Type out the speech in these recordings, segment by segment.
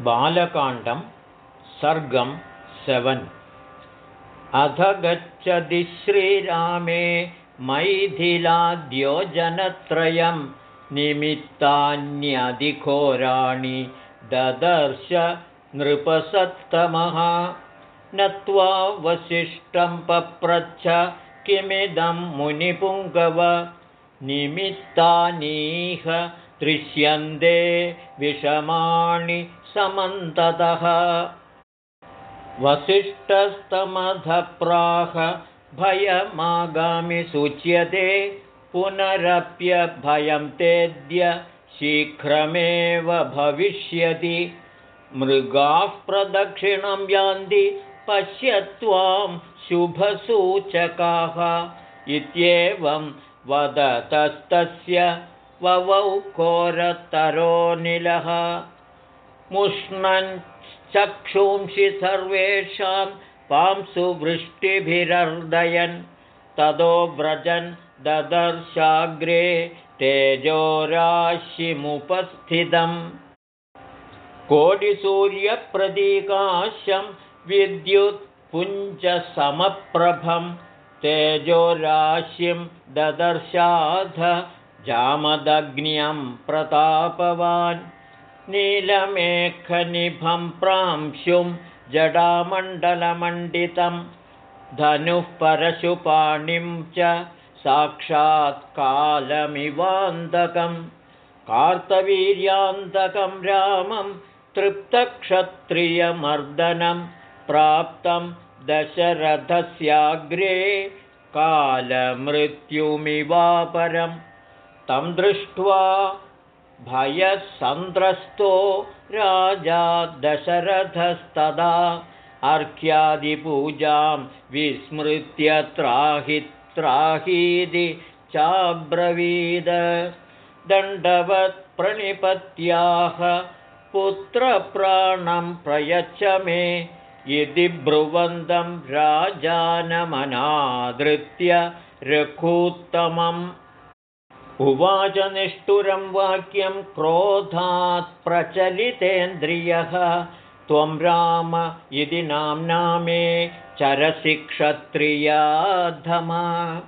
बालकाण्डं सर्गं seven. अथ गच्छति श्रीरामे मैथिलाद्योजनत्रयं निमित्तान्यधिघोराणि ददर्श नृपसत्तमः नत्वा वसिष्ठं पप्रच्छ किमिदं मुनिपुङ्गव निमित्तानीह दृश्यन्ते विषमाणि समन्ततः। वसिष्ठस्तमधप्राह भयमागामि सूच्यते पुनरप्यभयं तेद्य शीघ्रमेव भविष्यति। मृगाः प्रदक्षिणं यान्ति पश्य त्वां शुभसूचकाः। इत्येवं वदतस्तस्य ववौ कोरतरोनिलः मुष्णञ्चक्षुंषि सर्वेषां पांसुवृष्टिभिरर्दयन् ततो व्रजन् ददर्शाग्रे तेजोराशिमुपस्थितम्। कोटिसूर्यप्रतीकाशं विद्युत्पुञ्जसमप्रभं तेजोराशिं ददर्शाध जामदग्न्यं प्रतापवान्। नीलमेखनिभं प्रांशुं जडामण्डलमण्डितं धनुः परशुपाणिं च साक्षात्कालमिवान्तकं कार्तवीर्यान्तकं रामं तृप्तक्षत्रियमर्दनं प्राप्तं दशरथस्याग्रे कालमृत्युमिवापरम्। तं दृष्ट्वा भयसन्द्रस्तो राजा दशरथस्तदा अर्घ्यादिपूजां विस्मृत्य त्राहि त्राहीति चाब्रवीद। दण्डवत्प्रणिपत्याः पुत्रप्राणं प्रयच्छ मे यदि ब्रुवन्दं राजानमनादृत्य रघूत्तमम् उवाच निष्ठुरं वाक्यं क्रोधात् प्रचलितेन्द्रियः। त्वं राम इति नाम्ना मे चरसि क्षत्रियाधमा।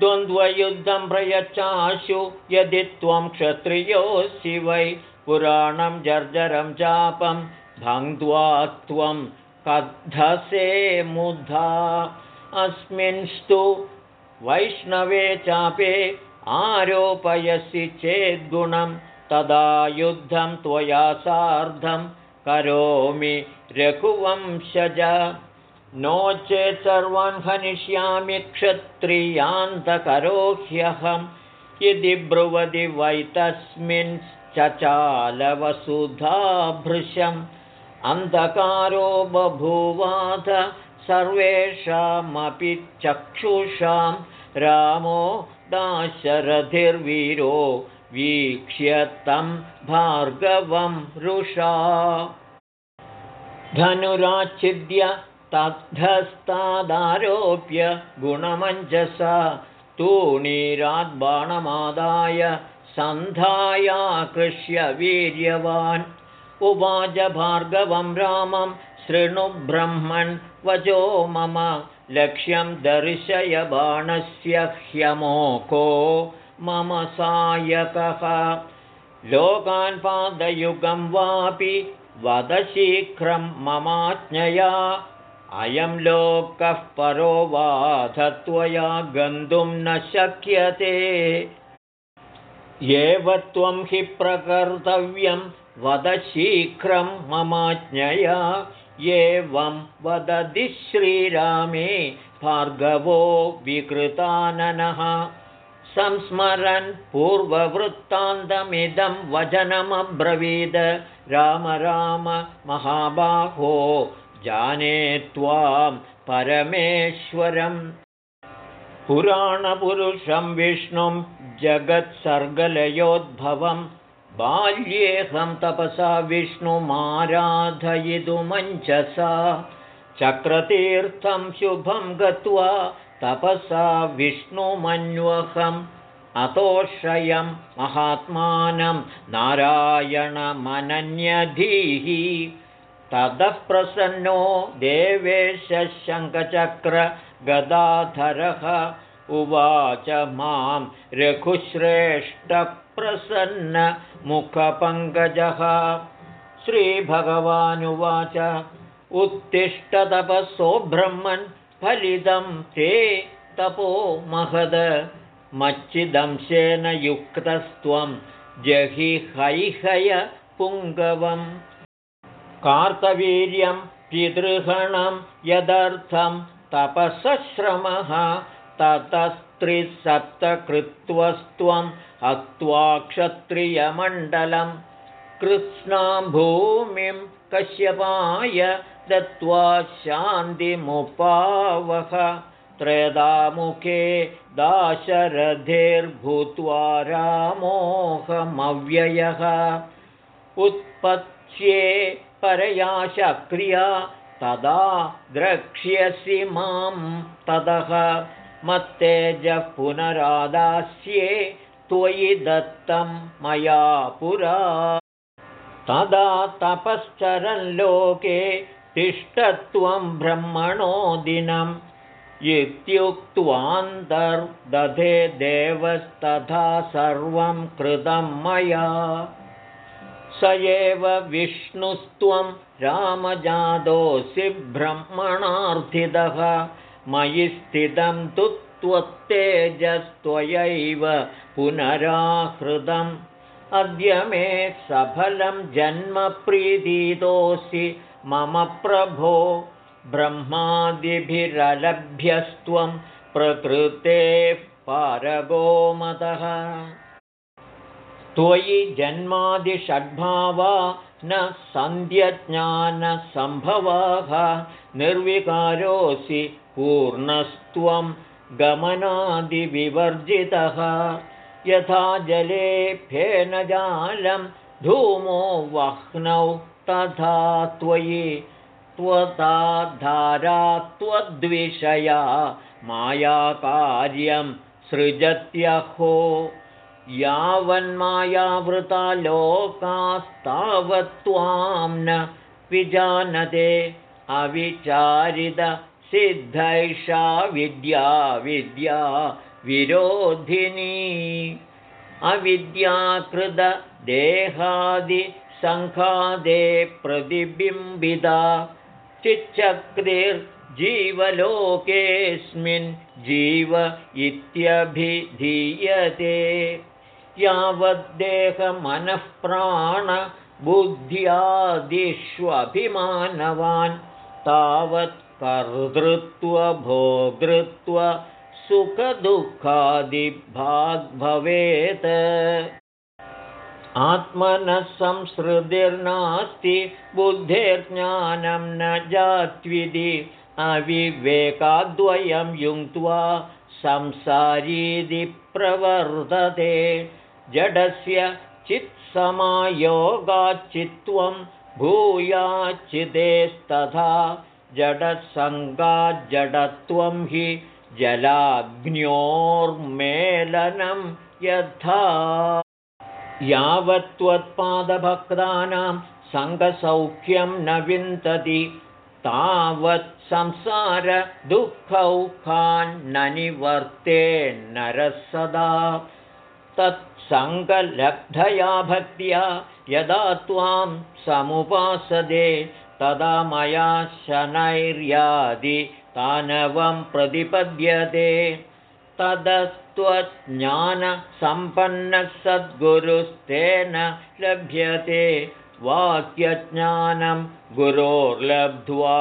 द्वन्द्वयुद्धं प्रयच्छाशु यदि त्वं क्षत्रियोऽसि वै पुराणं जर्जरं चापं भङ्क्त्वा त्वं कद्धसे मुधा अस्मिंस्तु वैष्णवे चापे आरोपयसि चेद्गुणं तदा युद्धं त्वया सार्धं करोमि रघुवंशज। नो चेत् सर्वान् हनिष्यामि क्षत्रियान्तकरोह्यहं यदि ब्रुवति वै तस्मिन् चचालवसुधाभृशम् अन्धकारो बभूवाध सर्वेषामपि चक्षुषां रामो दाशरथिर्वीरो वीक्ष्य तं भार्गवं रुषा। धनुराच्छिद्य तद्धस्तादारोप्य गुणमञ्जसा तूणीराद्बाणमादाय सन्धायाकृष्य वीर्यवान् उवाच भार्गवं रामं शृणुब्रह्मन् वचो मम लक्ष्यं दर्शय बाणस्य ह्यमोको। मम सायकः लोकान् पादयुगं वापि वद शीघ्रं ममाज्ञया। अयं लोकः परो त्वया गन्तुं न शक्यते एव त्वं हि प्रकर्तव्यं वद शीघ्रं ममाज्ञया एवं वदति श्रीरामे भार्गवो विकृताननः। संस्मरन् पूर्ववृत्तान्तमिदं वचनमब्रवीद। राम राम महाबाहो जाने त्वां परमेश्वरम् पुराणपुरुषं विष्णुं जगत्सर्गलयोद्भवम् बाल्येऽहं तपसा विष्णुमाराधयितुमञ्चसा चक्रतीर्थं शुभं गत्वा तपसा विष्णुमन्वहम् अतोषयं महात्मानं नारायणमनन्यधीः। ततः प्रसन्नो देवेशशङ्खचक्रगदाधरः उवाच मां रघुश्रेष्ठप्रसन्नमुखपङ्कजः। श्रीभगवानुवाच उत्तिष्ठतपसो ब्रह्मन् फलितं ते तपो महद। मच्चिदंशेन युक्तस्त्वं जहि हैहय पुङ्गवम्। कार्तवीर्यं पितृहणं यदर्थं तपसश्रमः ततस्त्रिसप्तकृत्वस्त्वम् हत्वा क्षत्रियमण्डलं कृत्स्नां भूमिं कश्यपाय दत्त्वा शान्तिमुपावह त्रेदामुखे दाशरथेर्भूत्वा रामोहमव्ययः उत्पत्स्ये परया शक्रिया तदा द्रक्ष्यसि मां ततः मत्तेजः पुनरादास्ये त्वयि दत्तं मया पुरा। तदा तपश्चरन् लोके तिष्ठत्वं ब्रह्मणो दिनम् इत्युक्त्वान्तर्दधे देवस्तथा सर्वं कृतं मया स एव विष्णुस्त्वं रामजादोऽसि ब्रह्मणार्थितः मयि स्थितं तु त्वत्तेजस्त्वयैव पुनराहृतम्। अद्य मे सफलं जन्मप्रीतितोऽसि मम प्रभो। ब्रह्मादिभिरलभ्यस्त्वं प्रकृतेः पारगोमतः त्वयि जन्मादिषड्भावा न सन्ध्यज्ञानसम्भवाः निर्विकारोऽसि पूर्णस्त्वं गमनादिविवर्जितः। यथा जले फेनजालं धूमो वह्नौ तथा त्वयि त्वता त्वद्विषया मायाकार्यं सृजत्यहो यावन्मायावृता लोकास्तावत्त्वां न विजानते अविचारितसिद्धैषा विद्या विद्या विरोधिनी। अविद्याकृतदेहादिसङ्घादे प्रतिबिम्बिता चिच्चक्रिर्जीवलोकेऽस्मिन् जीव इत्यभिधीयते यावद्देहमनःप्राणबुद्ध्यादिष्वभिमानवान् तावत् कर्तृत्वभोगृत्व सुखदुःखादिभाग्भवेत्। आत्मनः संसृतिर्नास्ति बुद्धेर्ज्ञानं न जात्विधि अविवेकाद्वयं युङ्क्त्वा संसारीदि प्रवर्तते जडस्य चित्समायोगाच्चित्त्वं भूयाच्चिदेस्तथा जडसङ्गाज्जडत्वं हि जलाग्न्योर्मेलनं यथा। यावत्त्वत्पादभक्तानां सङ्गसौख्यं न विन्दति तावत् संसारदुःखौखान्न निवर्ते नरः सदा तत्सङ्गलब्धया भक्त्या यदा त्वां समुपासदे तदा मया शनैर्यादि तानवं प्रतिपद्यते। तदस्त्वज्ञानसम्पन्नः सद्गुरुस्तेन लभ्यते वाक्यज्ञानं गुरोर्लब्ध्वा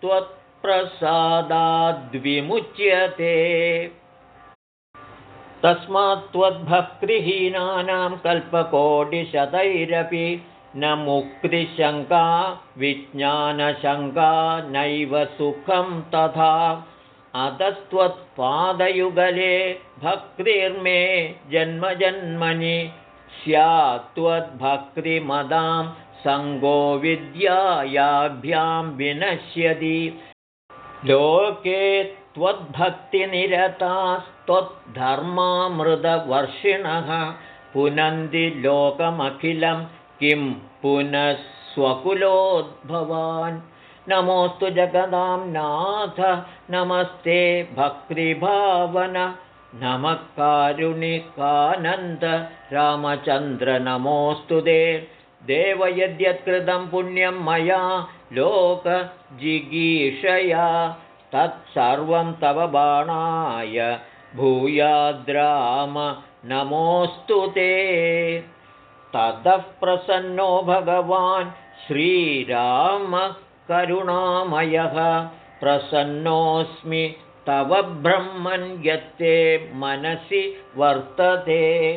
त्वत्प्रसादाद्विमुच्यते तस्मात् त्वद्भक्तिहीनानां कल्पकोटिशतैरपि न मुक्तिशङ्का विज्ञानशङ्का नैव सुखं तथा। अतस्त्वत्पादयुगले भक्तिर्मे जन्मजन्मनि स्यात्त्वद्भक्तिमदां सङ्गो विद्यायाभ्यां विनश्यति। लोके त्वद्भक्तिनिरतास्त्वद्धर्मामृतवर्षिणः पुनन्ति लोकमखिलं किं पुनः स्वकुलोद्भवान् नमोऽस्तु जगदां नाथ नमस्ते भक्तिभावन। नमः कारुणिकानन्द रामचन्द्र नमोऽस्तु दे। देव यद्यत्कृतं पुण्यं मया लोकजिगीषया तत्सर्वं तव बाणाय भूयाद्राम नमोऽस्तु ते। ततः प्रसन्नो भगवान् श्रीरामः करुणामयः। प्रसन्नोऽस्मि तव ब्रह्मन् यत्ते मनसि वर्तते।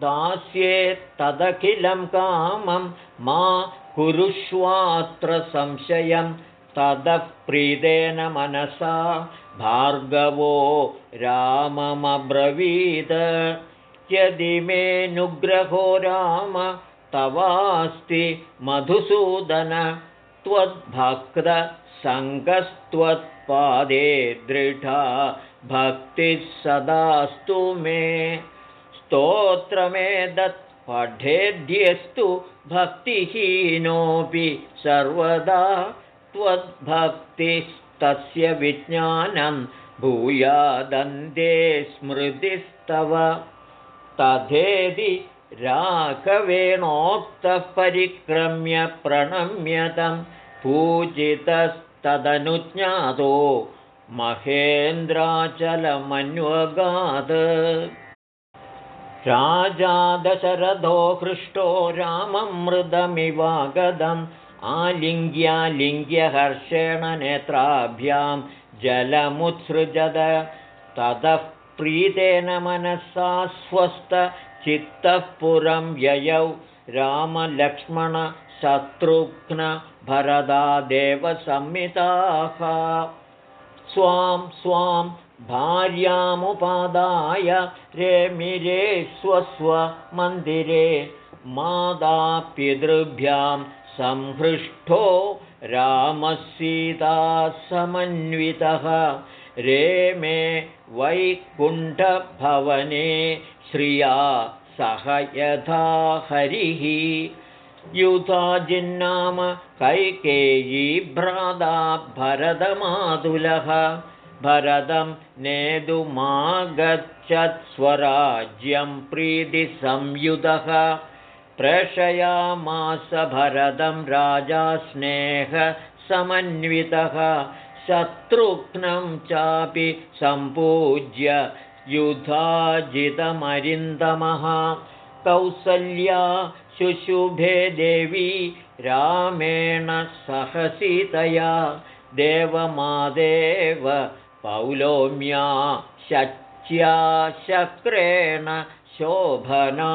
दास्ये तदखिलं कामं मा कुरुष्वात्र संशयं ततः प्रीतेन मनसा भार्गवो राममब्रवीद यदि मेऽनुग्रहो राम तवास्ति मधुसूदन। त्वद्भक्तसङ्गस्त्वत्पादे दृढा भक्तिः सदास्तु मे। स्तोत्रमेदत् पठेद्यस्तु भक्तिहीनोऽपि सर्वदा त्वद्भक्तिस्तस्य विज्ञानं भूयादन्ते स्मृतिस्तव। तथेदि राघवेणोक्तः परिक्रम्य प्रणम्यतं पूजितस्तदनुज्ञातो महेन्द्राचलमन्वगात्। राजा दशरथो हृष्टो रामं मृदमिवागदम् आलिङ्ग्यालिङ्ग्यहर्षेण नेत्राभ्यां जलमुत्सृजद ततः प्रीतेन मनसा स्वस्थचित्तः पुरं ययौ। रामलक्ष्मणशत्रुघ्नभरदा देवसंमिताः स्वां स्वां भार्यामुपादाय रेमिरे स्वस्वमन्दिरे। मादापितृभ्यां संहृष्टो रामसीतासमन्वितः। रेमे वैकुण्ठभवने श्रिया सह यथा हरिः। युधाजिन्नाम कैकेयी भ्राता भरतमातुलः। भरतं नेतुमागच्छत्स्वराज्यं प्रीतिसंयुतः प्रेषयामास भरतं राजा स्नेहसमन्वितः शत्रुघ्नं चापि सम्पूज्य युधाजितमरिन्दमः। कौसल्या शुशुभे देवी रामेण सहसीतया देवमादेव पौलोम्या शच्या शक्रेण शोभना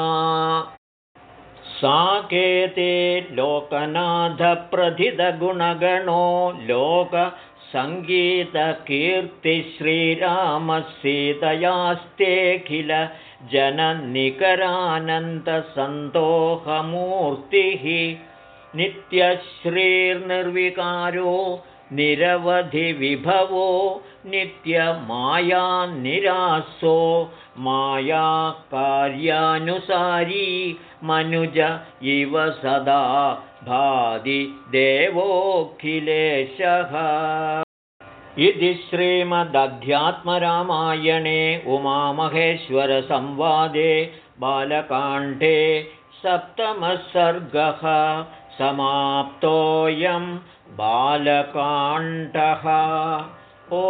साकेते लोकनाथप्रथितगुणगणो लोक सङ्गीतकीर्तिश्रीरामसीतयास्तेऽखिल जननिकरानन्दसन्तोषमूर्तिः नित्यश्रीर्निर्विकारो निरवधिविभवो नित्यमायान्निरासो मायाकार्यानुसारी मनुज इव सदा भादि देवोऽखिलेशः। इति श्रीमदध्यात्मरामायणे उमामहेश्वरसंवादे बालकाण्डे सप्तमः सर्गः समाप्तोऽयं बालकाण्डः। ओ